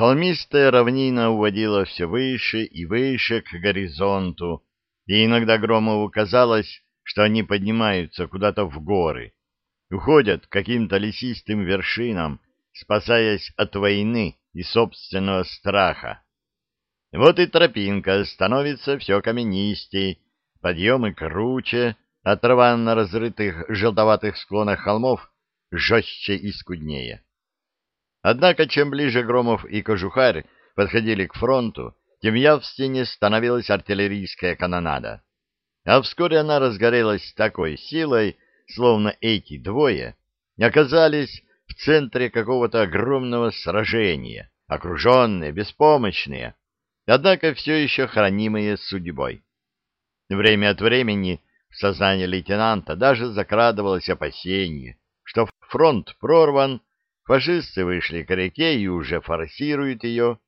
Холмистая равнина уводила все выше и выше к горизонту, и иногда Громову казалось, что они поднимаются куда-то в горы, уходят к каким-то лесистым вершинам, спасаясь от войны и собственного страха. Вот и тропинка становится все каменистей, подъемы круче, а на разрытых желтоватых склонах холмов жестче и скуднее. Однако, чем ближе Громов и Кожухарь подходили к фронту, тем явственнее становилась артиллерийская канонада. А вскоре она разгорелась такой силой, словно эти двое оказались в центре какого-то огромного сражения, окруженные, беспомощные, однако все еще хранимые судьбой. Время от времени в сознании лейтенанта даже закрадывалось опасение, что фронт прорван, фашисты вышли к реке и уже форсируют ее,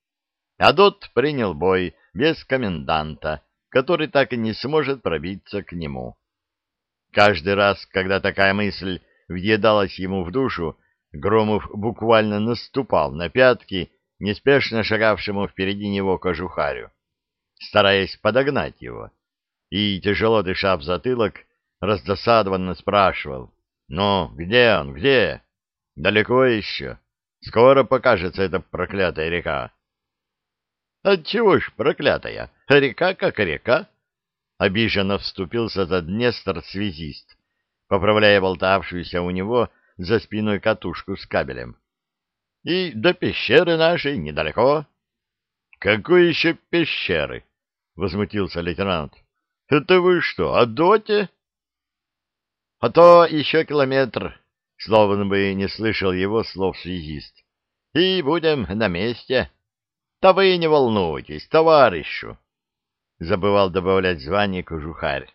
а Дот принял бой без коменданта, который так и не сможет пробиться к нему. Каждый раз, когда такая мысль въедалась ему в душу, Громов буквально наступал на пятки неспешно шагавшему впереди него кожухарю, стараясь подогнать его, и, тяжело дыша в затылок, раздосадованно спрашивал, «Ну, где он, где? Далеко еще? Скоро покажется эта проклятая река». Отчего ж проклятая? Река как река. Обиженно вступился за Днестр связист, поправляя болтавшуюся у него за спиной катушку с кабелем. И до пещеры нашей недалеко. Какой еще пещеры? Возмутился лейтенант. Это вы что, о доте? А то еще километр, словно бы не слышал его слов связист. И будем на месте. Да вы не волнуйтесь, товарищу, — забывал добавлять звание кожухарь.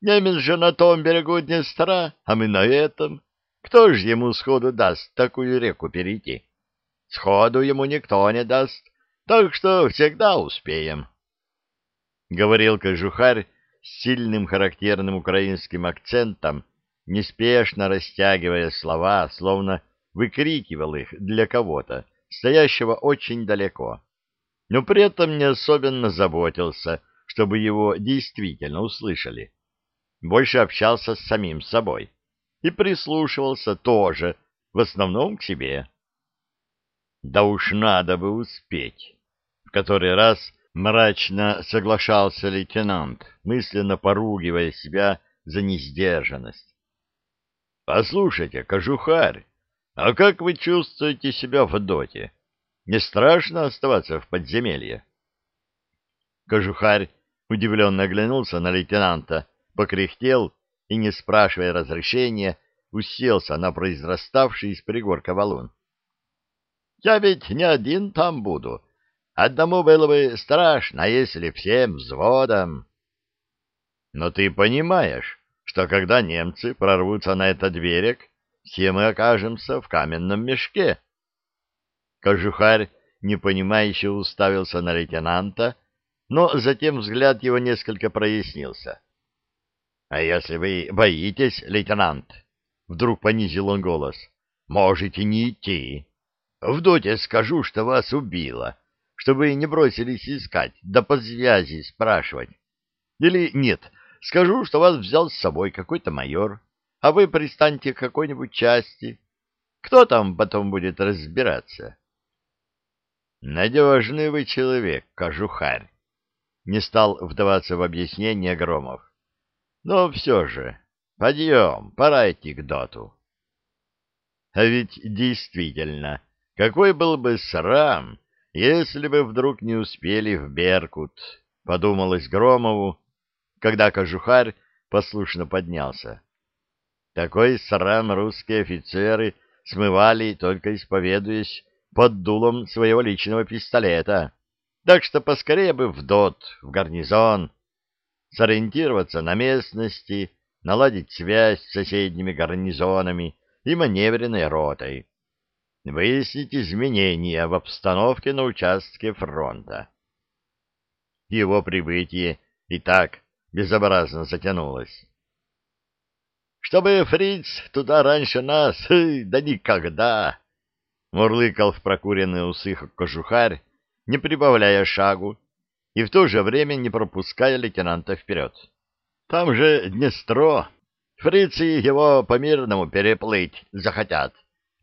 Немец же на том берегу Днестра, а мы на этом. Кто ж ему сходу даст такую реку перейти? Сходу ему никто не даст, так что всегда успеем. Говорил кожухарь с сильным характерным украинским акцентом, неспешно растягивая слова, словно выкрикивал их для кого-то, стоящего очень далеко но при этом не особенно заботился, чтобы его действительно услышали. Больше общался с самим собой и прислушивался тоже, в основном к себе. Да уж надо бы успеть. В который раз мрачно соглашался лейтенант, мысленно поругивая себя за несдержанность. — Послушайте, кожухарь, а как вы чувствуете себя в доте? Не страшно оставаться в подземелье? Кожухарь удивленно оглянулся на лейтенанта, покряхтел и, не спрашивая разрешения, уселся на произраставший из пригорка валун. — Я ведь не один там буду. Одному было бы страшно, если всем взводом. — Но ты понимаешь, что когда немцы прорвутся на этот берег, все мы окажемся в каменном мешке. — Кожухарь непонимающе уставился на лейтенанта, но затем взгляд его несколько прояснился. — А если вы боитесь, лейтенант? — вдруг понизил он голос. — Можете не идти. В доте скажу, что вас убило, чтобы не бросились искать, да по связи спрашивать. Или нет, скажу, что вас взял с собой какой-то майор, а вы пристаньте к какой-нибудь части. Кто там потом будет разбираться? — Надежный вы человек, кожухарь. Не стал вдаваться в объяснение Громов. Но все же, подъем, пора идти к доту. А ведь действительно, какой был бы срам, если бы вдруг не успели в Беркут, подумалось Громову, когда кожухарь послушно поднялся. Такой срам русские офицеры смывали, только исповедуясь под дулом своего личного пистолета. Так что поскорее бы в ДОТ, в гарнизон, сориентироваться на местности, наладить связь с соседними гарнизонами и маневренной ротой, выяснить изменения в обстановке на участке фронта. Его прибытие и так безобразно затянулось. Чтобы фриц туда раньше нас, да никогда! Мурлыкал в прокуренные усы кожухарь, не прибавляя шагу, и в то же время не пропуская лейтенанта вперед. Там же Днестро. Фрицы его по-мирному переплыть захотят.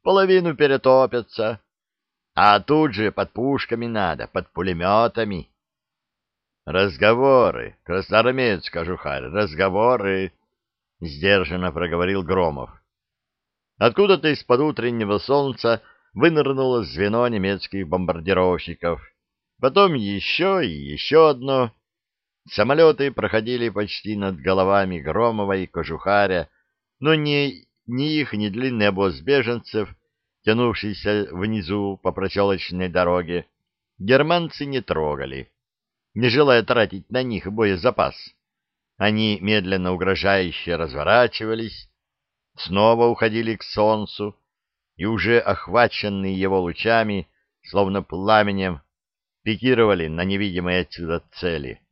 Половину перетопятся. А тут же под пушками надо, под пулеметами. Разговоры, красноармеец Кожухарь, разговоры, — сдержанно проговорил Громов. Откуда-то из-под утреннего солнца вынырнуло звено немецких бомбардировщиков. Потом еще и еще одно. Самолеты проходили почти над головами Громова и Кожухаря, но ни, ни их, ни длинный обоз беженцев, тянувшийся внизу по проселочной дороге, германцы не трогали, не желая тратить на них боезапас. Они медленно угрожающе разворачивались, снова уходили к солнцу и уже охваченные его лучами, словно пламенем, пикировали на невидимые отсюда цели.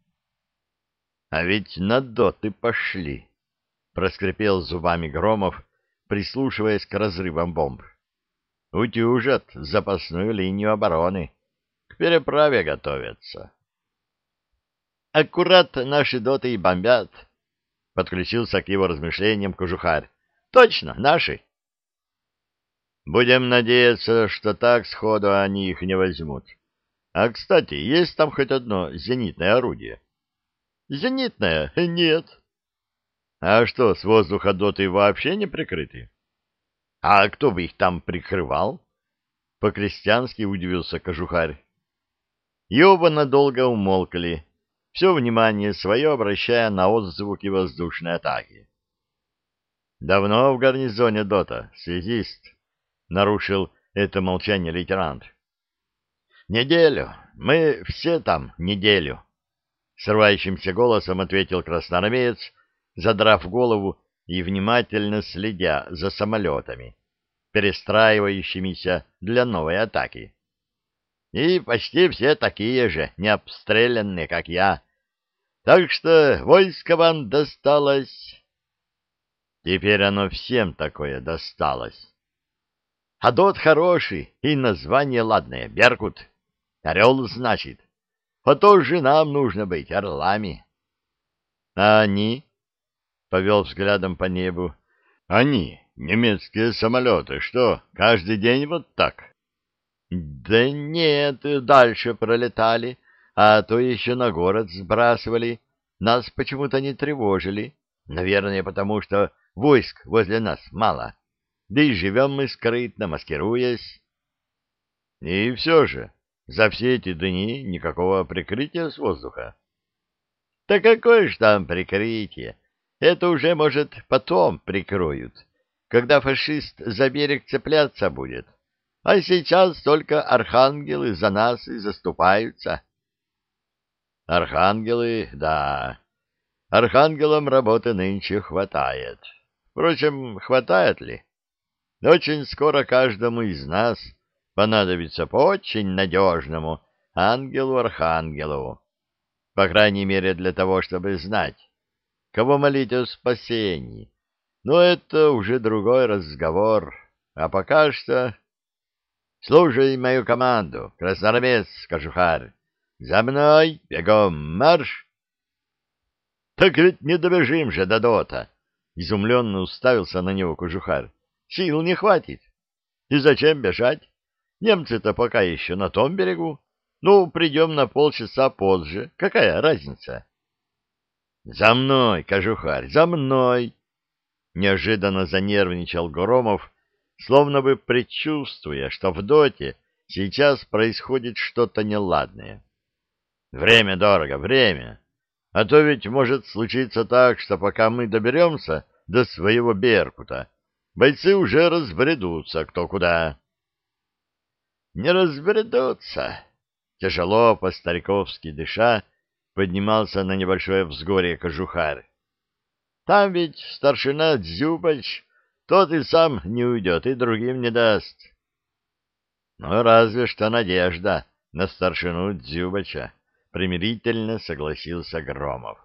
— А ведь на доты пошли, — проскрипел зубами Громов, прислушиваясь к разрывам бомб. — Утюжат запасную линию обороны. К переправе готовятся. — Аккурат наши доты и бомбят, — подключился к его размышлениям кожухарь. — Точно, наши. Будем надеяться, что так сходу они их не возьмут. А, кстати, есть там хоть одно зенитное орудие? Зенитное? Нет. А что, с воздуха доты вообще не прикрыты? А кто бы их там прикрывал? По-крестьянски удивился кожухарь. И оба надолго умолкли, все внимание свое обращая на отзвуки воздушной атаки. Давно в гарнизоне Дота, связист. — нарушил это молчание лейтенант. «Неделю. Мы все там неделю», — срывающимся голосом ответил красноармеец, задрав голову и внимательно следя за самолетами, перестраивающимися для новой атаки. «И почти все такие же, не обстрелянные, как я. Так что войско вам досталось...» Теперь оно всем такое досталось. А дот хороший, и название ладное — Беркут. Орел, значит. А то же нам нужно быть орлами. А они? — повел взглядом по небу. Они, немецкие самолеты, что, каждый день вот так? Да нет, дальше пролетали, а то еще на город сбрасывали. Нас почему-то не тревожили. Наверное, потому что войск возле нас мало. — да и живем мы скрытно, маскируясь. И все же, за все эти дни никакого прикрытия с воздуха. Да какое ж там прикрытие? Это уже, может, потом прикроют, когда фашист за берег цепляться будет. А сейчас только архангелы за нас и заступаются. Архангелы, да. Архангелам работы нынче хватает. Впрочем, хватает ли? Очень скоро каждому из нас понадобится по очень надежному ангелу-архангелу, по крайней мере для того, чтобы знать, кого молить о спасении. Но это уже другой разговор, а пока что... Слушай мою команду, красноармец Кожухарь. За мной, бегом, марш! Так ведь не добежим же до дота. Изумленно уставился на него Кожухарь. Сил не хватит. И зачем бежать? Немцы-то пока еще на том берегу. Ну, придем на полчаса позже. Какая разница? За мной, кожухарь, за мной! Неожиданно занервничал Громов, словно бы предчувствуя, что в доте сейчас происходит что-то неладное. Время дорого, время. А то ведь может случиться так, что пока мы доберемся до своего Беркута, бойцы уже разбредутся кто куда. Не разбредутся. Тяжело по-стариковски дыша поднимался на небольшое взгорье кожухарь. Там ведь старшина Дзюбач, тот и сам не уйдет, и другим не даст. Ну, разве что надежда на старшину Дзюбача, примирительно согласился Громов.